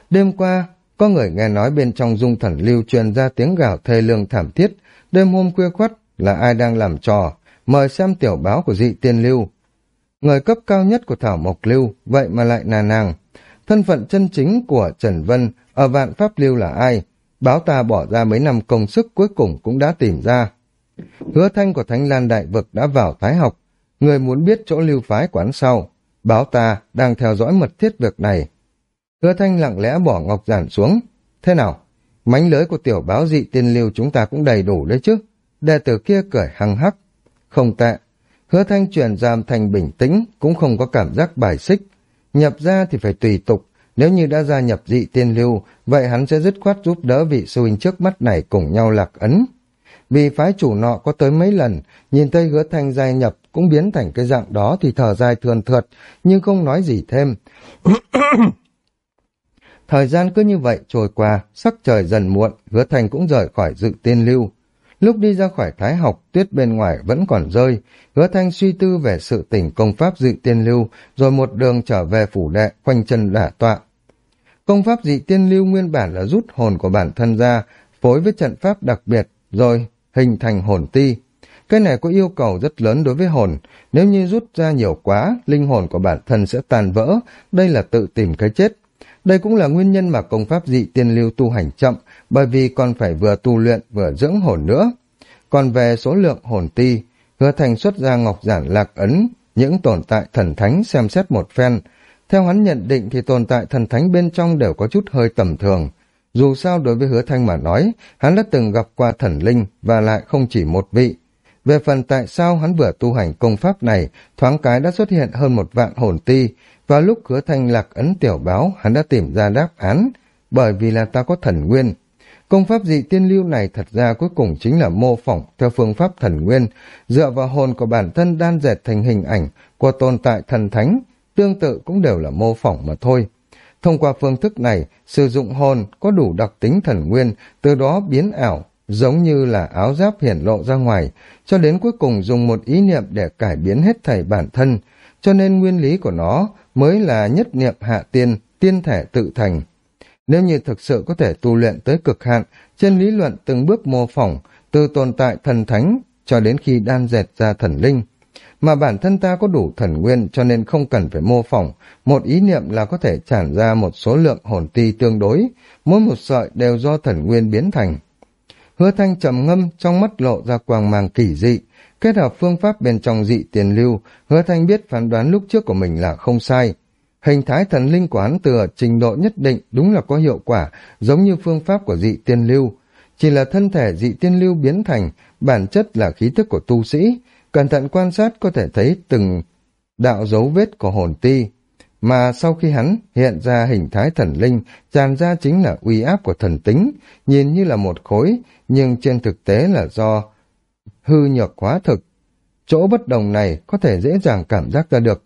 Đêm qua, có người nghe nói bên trong dung thần lưu truyền ra tiếng gào thê lương thảm thiết, đêm hôm khuya khuất là ai đang làm trò, mời xem tiểu báo của dị tiên lưu. Người cấp cao nhất của Thảo Mộc Lưu, vậy mà lại là nàng. Thân phận chân chính của Trần Vân ở vạn pháp lưu là ai? Báo ta bỏ ra mấy năm công sức cuối cùng cũng đã tìm ra. Hứa thanh của Thánh Lan Đại Vực đã vào thái học. Người muốn biết chỗ lưu phái quán sau. Báo ta đang theo dõi mật thiết việc này. Hứa thanh lặng lẽ bỏ ngọc giản xuống. Thế nào? Mánh lưới của tiểu báo dị tiên lưu chúng ta cũng đầy đủ đấy chứ. Đệ tử kia cười hăng hắc. Không tệ. Hứa thanh truyền giam thành bình tĩnh, cũng không có cảm giác bài xích. Nhập ra thì phải tùy tục. Nếu như đã gia nhập dị tiên lưu, vậy hắn sẽ dứt khoát giúp đỡ vị sư huynh trước mắt này cùng nhau lạc ấn. Vì phái chủ nọ có tới mấy lần, nhìn thấy hứa thanh gia nhập cũng biến thành cái dạng đó thì thở dài thườn thượt, nhưng không nói gì thêm. Thời gian cứ như vậy trôi qua, sắc trời dần muộn, hứa thành cũng rời khỏi dự tiên lưu. Lúc đi ra khỏi thái học, tuyết bên ngoài vẫn còn rơi. Hứa thanh suy tư về sự tỉnh công pháp dị tiên lưu, rồi một đường trở về phủ đệ, khoanh chân đả tọa. Công pháp dị tiên lưu nguyên bản là rút hồn của bản thân ra, phối với trận pháp đặc biệt, rồi hình thành hồn ti. Cái này có yêu cầu rất lớn đối với hồn, nếu như rút ra nhiều quá, linh hồn của bản thân sẽ tàn vỡ, đây là tự tìm cái chết. Đây cũng là nguyên nhân mà công pháp dị tiên lưu tu hành chậm, bởi vì còn phải vừa tu luyện vừa dưỡng hồn nữa. Còn về số lượng hồn ti, hứa thành xuất ra ngọc giản lạc ấn, những tồn tại thần thánh xem xét một phen. Theo hắn nhận định thì tồn tại thần thánh bên trong đều có chút hơi tầm thường. Dù sao đối với hứa thanh mà nói, hắn đã từng gặp qua thần linh và lại không chỉ một vị. Về phần tại sao hắn vừa tu hành công pháp này, thoáng cái đã xuất hiện hơn một vạn hồn ti, và lúc hứa thanh lạc ấn tiểu báo, hắn đã tìm ra đáp án, bởi vì là ta có thần nguyên. Công pháp dị tiên lưu này thật ra cuối cùng chính là mô phỏng theo phương pháp thần nguyên, dựa vào hồn của bản thân đan dệt thành hình ảnh của tồn tại thần thánh, tương tự cũng đều là mô phỏng mà thôi. Thông qua phương thức này, sử dụng hồn có đủ đặc tính thần nguyên, từ đó biến ảo, giống như là áo giáp hiển lộ ra ngoài, cho đến cuối cùng dùng một ý niệm để cải biến hết thảy bản thân, cho nên nguyên lý của nó mới là nhất niệm hạ tiên, tiên thể tự thành. Nếu như thực sự có thể tu luyện tới cực hạn, trên lý luận từng bước mô phỏng, từ tồn tại thần thánh cho đến khi đan dệt ra thần linh. Mà bản thân ta có đủ thần nguyên cho nên không cần phải mô phỏng, một ý niệm là có thể tràn ra một số lượng hồn ti tương đối, mỗi một sợi đều do thần nguyên biến thành. Hứa thanh trầm ngâm trong mắt lộ ra quang mang kỳ dị, kết hợp phương pháp bên trong dị tiền lưu, hứa thanh biết phán đoán lúc trước của mình là không sai. Hình thái thần linh của hắn từ trình độ nhất định đúng là có hiệu quả, giống như phương pháp của dị tiên lưu. Chỉ là thân thể dị tiên lưu biến thành, bản chất là khí thức của tu sĩ. Cẩn thận quan sát có thể thấy từng đạo dấu vết của hồn ti. Mà sau khi hắn hiện ra hình thái thần linh, tràn ra chính là uy áp của thần tính, nhìn như là một khối, nhưng trên thực tế là do hư nhược hóa thực. Chỗ bất đồng này có thể dễ dàng cảm giác ra được.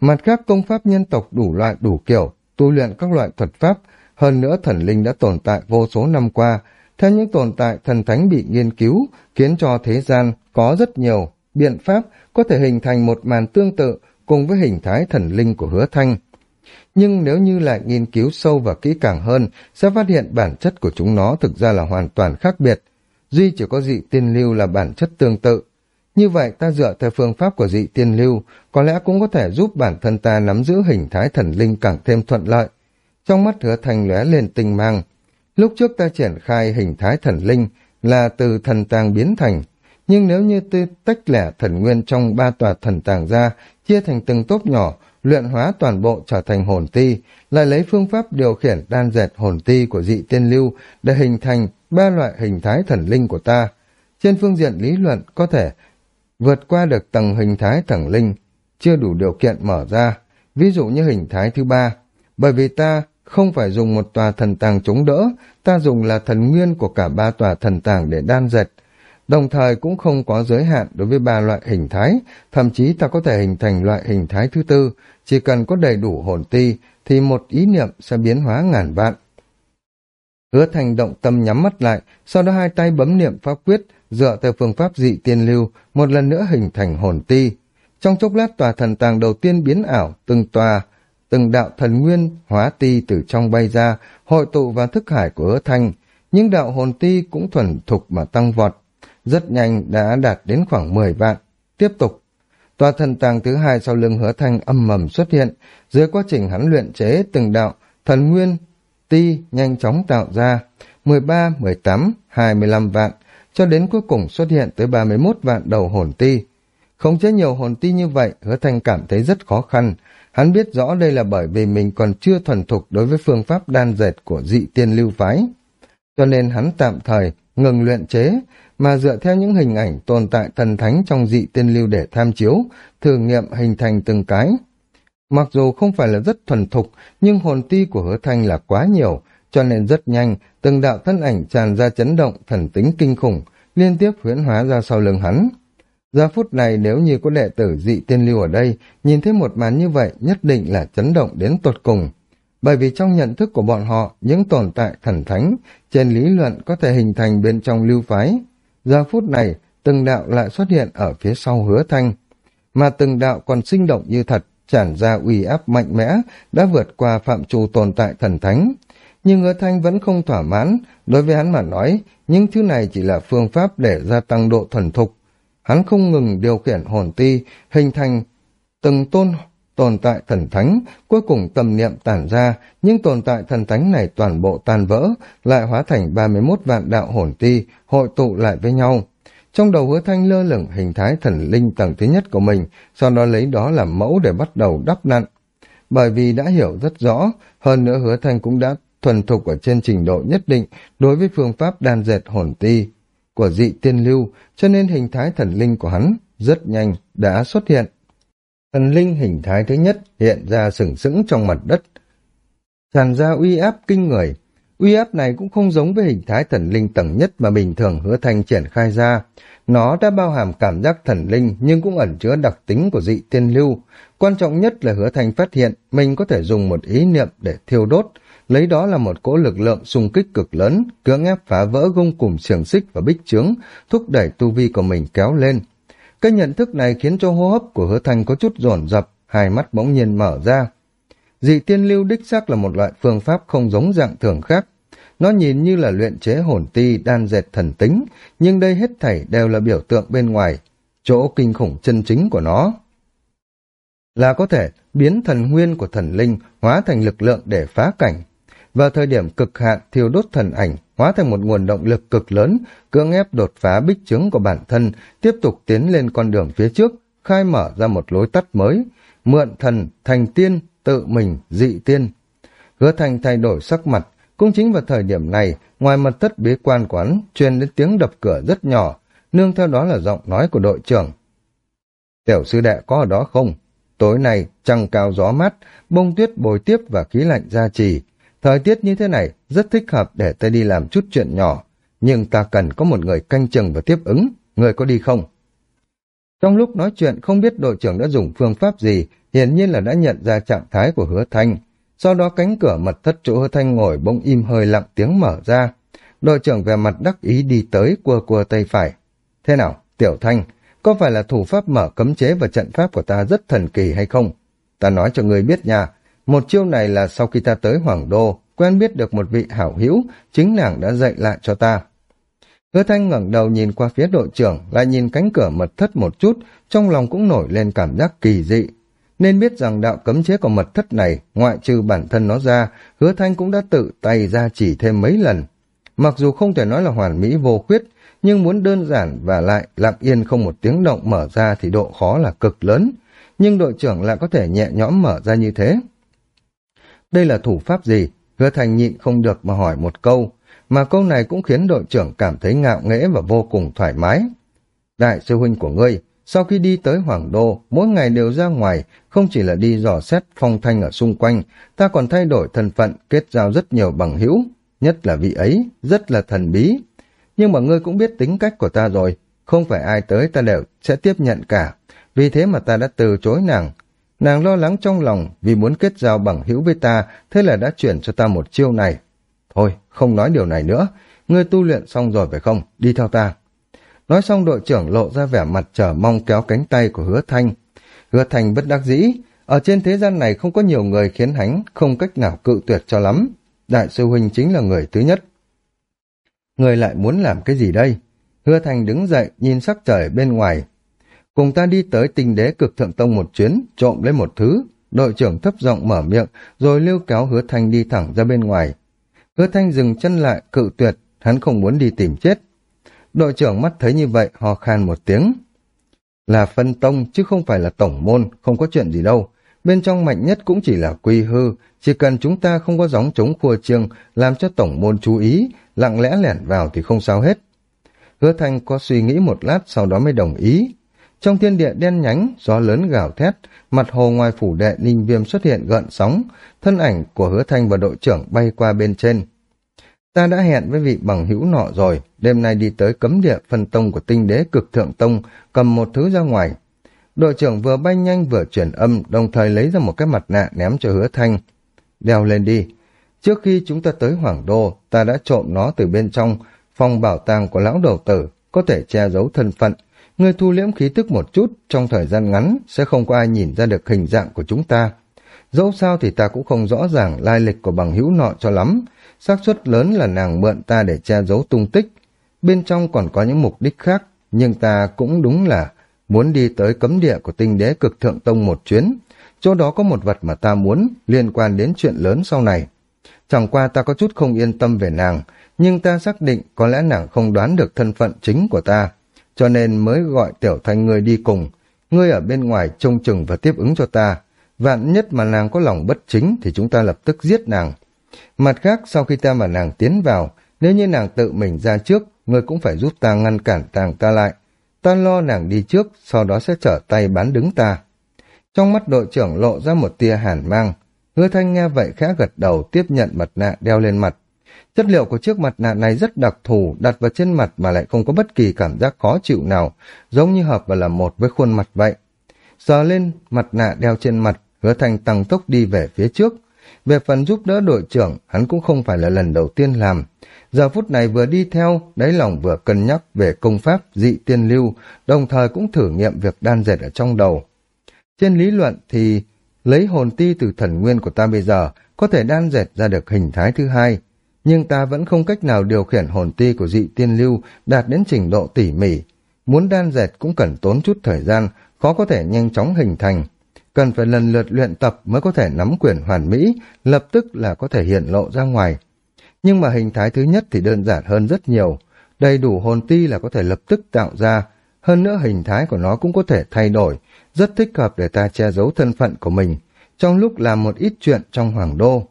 Mặt khác công pháp nhân tộc đủ loại đủ kiểu, tu luyện các loại thuật pháp, hơn nữa thần linh đã tồn tại vô số năm qua, theo những tồn tại thần thánh bị nghiên cứu, khiến cho thế gian có rất nhiều biện pháp có thể hình thành một màn tương tự cùng với hình thái thần linh của hứa thanh. Nhưng nếu như lại nghiên cứu sâu và kỹ càng hơn, sẽ phát hiện bản chất của chúng nó thực ra là hoàn toàn khác biệt. Duy chỉ có dị tiên lưu là bản chất tương tự. Như vậy ta dựa theo phương pháp của dị tiên lưu, có lẽ cũng có thể giúp bản thân ta nắm giữ hình thái thần linh càng thêm thuận lợi. Trong mắt hứa thanh lóe lên tinh mang. Lúc trước ta triển khai hình thái thần linh là từ thần tàng biến thành, nhưng nếu như tư tách lẻ thần nguyên trong ba tòa thần tàng ra, chia thành từng tốp nhỏ, luyện hóa toàn bộ trở thành hồn ti, lại lấy phương pháp điều khiển đan dệt hồn ti của dị tiên lưu để hình thành ba loại hình thái thần linh của ta. Trên phương diện lý luận có thể vượt qua được tầng hình thái thần linh, chưa đủ điều kiện mở ra, ví dụ như hình thái thứ ba, bởi vì ta không phải dùng một tòa thần tàng chống đỡ, ta dùng là thần nguyên của cả ba tòa thần tàng để đan dệt, đồng thời cũng không có giới hạn đối với ba loại hình thái, thậm chí ta có thể hình thành loại hình thái thứ tư, chỉ cần có đầy đủ hồn ti thì một ý niệm sẽ biến hóa ngàn vạn. Hứa thành động tâm nhắm mắt lại, sau đó hai tay bấm niệm pháp quyết, dựa theo phương pháp dị tiên lưu, một lần nữa hình thành hồn ti. Trong chốc lát tòa thần tàng đầu tiên biến ảo, từng tòa, từng đạo thần nguyên hóa ti từ trong bay ra, hội tụ vào thức hải của hứa thành, Những đạo hồn ti cũng thuần thục mà tăng vọt, rất nhanh đã đạt đến khoảng 10 vạn. Tiếp tục, tòa thần tàng thứ hai sau lưng hứa thanh âm mầm xuất hiện, dưới quá trình hắn luyện chế từng đạo thần nguyên ti nhanh chóng tạo ra 13, 18, 25 vạn, cho đến cuối cùng xuất hiện tới 31 vạn đầu hồn ti. Không chế nhiều hồn ti như vậy, hứa thanh cảm thấy rất khó khăn. Hắn biết rõ đây là bởi vì mình còn chưa thuần thục đối với phương pháp đan dệt của dị tiên lưu phái. Cho nên hắn tạm thời ngừng luyện chế, mà dựa theo những hình ảnh tồn tại thần thánh trong dị tiên lưu để tham chiếu, thử nghiệm hình thành từng cái. Mặc dù không phải là rất thuần thục, nhưng hồn ti của hứa thanh là quá nhiều, cho nên rất nhanh, từng đạo thân ảnh tràn ra chấn động thần tính kinh khủng, liên tiếp huyễn hóa ra sau lưng hắn. Giờ phút này nếu như có đệ tử dị tiên lưu ở đây, nhìn thấy một màn như vậy nhất định là chấn động đến tột cùng. Bởi vì trong nhận thức của bọn họ, những tồn tại thần thánh, trên lý luận có thể hình thành bên trong lưu phái. Giờ phút này, từng đạo lại xuất hiện ở phía sau hứa thanh, mà từng đạo còn sinh động như thật, tràn ra uy áp mạnh mẽ, đã vượt qua phạm trù tồn tại thần thánh. Nhưng hứa thanh vẫn không thỏa mãn, đối với hắn mà nói, những thứ này chỉ là phương pháp để gia tăng độ thuần thục. Hắn không ngừng điều khiển hồn ti, hình thành từng tôn tồn tại thần thánh, cuối cùng tâm niệm tản ra, nhưng tồn tại thần thánh này toàn bộ tan vỡ, lại hóa thành 31 vạn đạo hồn ti, hội tụ lại với nhau. Trong đầu hứa thanh lơ lửng hình thái thần linh tầng thứ nhất của mình, sau đó lấy đó làm mẫu để bắt đầu đắp nặn. Bởi vì đã hiểu rất rõ, hơn nữa hứa thanh cũng đã thuần thục ở trên trình độ nhất định đối với phương pháp đan dệt hồn ti của dị tiên lưu, cho nên hình thái thần linh của hắn rất nhanh đã xuất hiện. Thần linh hình thái thứ nhất hiện ra sừng sững trong mặt đất, tràn ra uy áp kinh người. Uy áp này cũng không giống với hình thái thần linh tầng nhất mà bình thường hứa thanh triển khai ra. Nó đã bao hàm cảm giác thần linh nhưng cũng ẩn chứa đặc tính của dị tiên lưu. Quan trọng nhất là hứa thanh phát hiện mình có thể dùng một ý niệm để thiêu đốt, lấy đó là một cỗ lực lượng xung kích cực lớn, cưỡng ép phá vỡ gông cùng xiềng xích và bích trướng, thúc đẩy tu vi của mình kéo lên. Cái nhận thức này khiến cho hô hấp của hứa thanh có chút dồn dập, hai mắt bỗng nhiên mở ra. Dị tiên lưu đích xác là một loại phương pháp không giống dạng thường khác. Nó nhìn như là luyện chế hồn ti đan dệt thần tính, nhưng đây hết thảy đều là biểu tượng bên ngoài, chỗ kinh khủng chân chính của nó. Là có thể biến thần nguyên của thần linh hóa thành lực lượng để phá cảnh. Vào thời điểm cực hạn thiêu đốt thần ảnh hóa thành một nguồn động lực cực lớn, cưỡng ép đột phá bích chứng của bản thân, tiếp tục tiến lên con đường phía trước, khai mở ra một lối tắt mới, mượn thần, thành tiên, tự mình, dị tiên. Hứa thành thay đổi sắc mặt, cũng chính vào thời điểm này, ngoài mật thất bế quan quán, truyền đến tiếng đập cửa rất nhỏ, nương theo đó là giọng nói của đội trưởng. Tiểu sư đệ có ở đó không? Tối nay, trăng cao gió mát, bông tuyết bồi tiếp và khí lạnh gia trì, Thời tiết như thế này rất thích hợp để ta đi làm chút chuyện nhỏ, nhưng ta cần có một người canh chừng và tiếp ứng, người có đi không? Trong lúc nói chuyện không biết đội trưởng đã dùng phương pháp gì, hiển nhiên là đã nhận ra trạng thái của hứa thanh. Sau đó cánh cửa mật thất chỗ hứa thanh ngồi bỗng im hơi lặng tiếng mở ra. Đội trưởng về mặt đắc ý đi tới cua cua tay phải. Thế nào, tiểu thanh, có phải là thủ pháp mở cấm chế và trận pháp của ta rất thần kỳ hay không? Ta nói cho người biết nha, một chiêu này là sau khi ta tới Hoàng Đô, quen biết được một vị hảo hữu, chính nàng đã dạy lại cho ta. Hứa thanh ngẩng đầu nhìn qua phía đội trưởng, lại nhìn cánh cửa mật thất một chút, trong lòng cũng nổi lên cảm giác kỳ dị. Nên biết rằng đạo cấm chế của mật thất này, ngoại trừ bản thân nó ra, hứa thanh cũng đã tự tay ra chỉ thêm mấy lần. Mặc dù không thể nói là hoàn mỹ vô khuyết, nhưng muốn đơn giản và lại lặng yên không một tiếng động mở ra thì độ khó là cực lớn. Nhưng đội trưởng lại có thể nhẹ nhõm mở ra như thế. Đây là thủ pháp gì? Hứa Thành nhịn không được mà hỏi một câu, mà câu này cũng khiến đội trưởng cảm thấy ngạo nghễ và vô cùng thoải mái. Đại sư huynh của ngươi, sau khi đi tới Hoàng Đô, mỗi ngày đều ra ngoài, không chỉ là đi dò xét phong thanh ở xung quanh, ta còn thay đổi thân phận, kết giao rất nhiều bằng hữu, nhất là vị ấy, rất là thần bí. Nhưng mà ngươi cũng biết tính cách của ta rồi, không phải ai tới ta đều sẽ tiếp nhận cả, vì thế mà ta đã từ chối nàng, Nàng lo lắng trong lòng vì muốn kết giao bằng hữu với ta, thế là đã chuyển cho ta một chiêu này. Thôi, không nói điều này nữa. Ngươi tu luyện xong rồi phải không? Đi theo ta. Nói xong đội trưởng lộ ra vẻ mặt chờ mong kéo cánh tay của hứa thanh. Hứa thanh bất đắc dĩ. Ở trên thế gian này không có nhiều người khiến hắn không cách nào cự tuyệt cho lắm. Đại sư huynh chính là người thứ nhất. Người lại muốn làm cái gì đây? Hứa thanh đứng dậy nhìn sắc trời bên ngoài Cùng ta đi tới tinh đế cực thượng tông một chuyến, trộm lấy một thứ. Đội trưởng thấp giọng mở miệng, rồi lưu kéo hứa thanh đi thẳng ra bên ngoài. Hứa thanh dừng chân lại, cự tuyệt, hắn không muốn đi tìm chết. Đội trưởng mắt thấy như vậy, hò khan một tiếng. Là phân tông, chứ không phải là tổng môn, không có chuyện gì đâu. Bên trong mạnh nhất cũng chỉ là quy hư, chỉ cần chúng ta không có gióng chống khua chiêng, làm cho tổng môn chú ý, lặng lẽ lẻn vào thì không sao hết. Hứa thanh có suy nghĩ một lát sau đó mới đồng ý. Trong thiên địa đen nhánh, gió lớn gào thét, mặt hồ ngoài phủ đệ ninh viêm xuất hiện gợn sóng, thân ảnh của hứa thanh và đội trưởng bay qua bên trên. Ta đã hẹn với vị bằng hữu nọ rồi, đêm nay đi tới cấm địa phân tông của tinh đế cực thượng tông, cầm một thứ ra ngoài. Đội trưởng vừa bay nhanh vừa chuyển âm, đồng thời lấy ra một cái mặt nạ ném cho hứa thanh. Đeo lên đi. Trước khi chúng ta tới Hoàng Đô, ta đã trộm nó từ bên trong phòng bảo tàng của lão đầu tử, có thể che giấu thân phận. Ngươi thu liễm khí tức một chút, trong thời gian ngắn sẽ không có ai nhìn ra được hình dạng của chúng ta. Dẫu sao thì ta cũng không rõ ràng lai lịch của bằng hữu nọ cho lắm, xác suất lớn là nàng mượn ta để che giấu tung tích. Bên trong còn có những mục đích khác, nhưng ta cũng đúng là muốn đi tới cấm địa của tinh đế cực thượng tông một chuyến. Chỗ đó có một vật mà ta muốn liên quan đến chuyện lớn sau này. Chẳng qua ta có chút không yên tâm về nàng, nhưng ta xác định có lẽ nàng không đoán được thân phận chính của ta, cho nên mới gọi tiểu thanh ngươi đi cùng. Ngươi ở bên ngoài trông chừng và tiếp ứng cho ta. Vạn nhất mà nàng có lòng bất chính thì chúng ta lập tức giết nàng. Mặt khác, sau khi ta mà nàng tiến vào, nếu như nàng tự mình ra trước, ngươi cũng phải giúp ta ngăn cản tàng ta lại. Ta lo nàng đi trước, sau đó sẽ trở tay bán đứng ta. Trong mắt đội trưởng lộ ra một tia hàn mang. Hứa thanh nghe vậy khẽ gật đầu tiếp nhận mặt nạ đeo lên mặt. Chất liệu của chiếc mặt nạ này rất đặc thù, đặt vào trên mặt mà lại không có bất kỳ cảm giác khó chịu nào, giống như hợp và là một với khuôn mặt vậy. Sờ lên, mặt nạ đeo trên mặt, hứa thành tăng tốc đi về phía trước. Về phần giúp đỡ đội trưởng, hắn cũng không phải là lần đầu tiên làm. Giờ phút này vừa đi theo, đáy lòng vừa cân nhắc về công pháp dị tiên lưu, đồng thời cũng thử nghiệm việc đan dệt ở trong đầu. Trên lý luận thì lấy hồn ti từ thần nguyên của ta bây giờ có thể đan dệt ra được hình thái thứ hai, nhưng ta vẫn không cách nào điều khiển hồn ti của dị tiên lưu đạt đến trình độ tỉ mỉ. Muốn đan dệt cũng cần tốn chút thời gian, khó có thể nhanh chóng hình thành. Cần phải lần lượt luyện tập mới có thể nắm quyền hoàn mỹ, lập tức là có thể hiện lộ ra ngoài. Nhưng mà hình thái thứ nhất thì đơn giản hơn rất nhiều. Đầy đủ hồn ti là có thể lập tức tạo ra, hơn nữa hình thái của nó cũng có thể thay đổi, rất thích hợp để ta che giấu thân phận của mình, trong lúc làm một ít chuyện trong hoàng đô.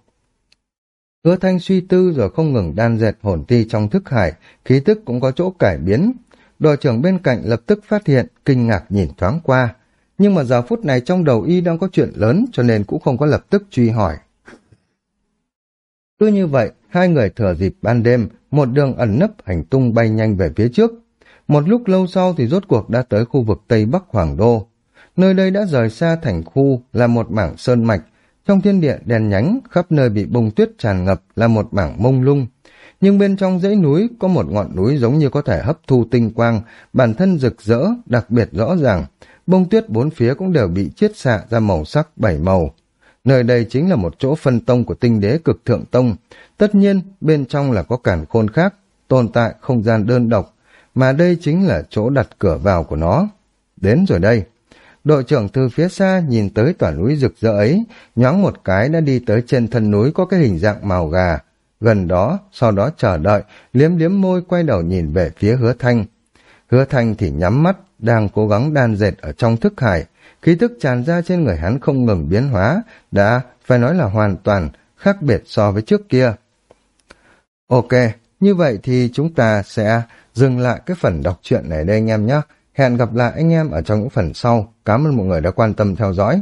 Hứa thanh suy tư rồi không ngừng đan dệt hồn ti trong thức hải, khí tức cũng có chỗ cải biến. Đội trưởng bên cạnh lập tức phát hiện, kinh ngạc nhìn thoáng qua. Nhưng mà giờ phút này trong đầu y đang có chuyện lớn cho nên cũng không có lập tức truy hỏi. Cứ như vậy, hai người thừa dịp ban đêm, một đường ẩn nấp hành tung bay nhanh về phía trước. Một lúc lâu sau thì rốt cuộc đã tới khu vực Tây Bắc Hoàng Đô. Nơi đây đã rời xa thành khu là một mảng sơn mạch, trong thiên địa đèn nhánh, khắp nơi bị bông tuyết tràn ngập là một mảng mông lung. Nhưng bên trong dãy núi có một ngọn núi giống như có thể hấp thu tinh quang, bản thân rực rỡ, đặc biệt rõ ràng. Bông tuyết bốn phía cũng đều bị chiết xạ ra màu sắc bảy màu. Nơi đây chính là một chỗ phân tông của tinh đế cực thượng tông. Tất nhiên, bên trong là có cản khôn khác, tồn tại không gian đơn độc, mà đây chính là chỗ đặt cửa vào của nó. Đến rồi đây. Đội trưởng từ phía xa nhìn tới tòa núi rực rỡ ấy, nhoáng một cái đã đi tới trên thân núi có cái hình dạng màu gà. Gần đó, sau đó chờ đợi, liếm liếm môi quay đầu nhìn về phía hứa thanh. Hứa thanh thì nhắm mắt, đang cố gắng đan dệt ở trong thức hải. Khí thức tràn ra trên người hắn không ngừng biến hóa, đã, phải nói là hoàn toàn khác biệt so với trước kia. Ok, như vậy thì chúng ta sẽ dừng lại cái phần đọc truyện này đây anh em nhé. Hẹn gặp lại anh em ở trong những phần sau. Cảm ơn mọi người đã quan tâm theo dõi.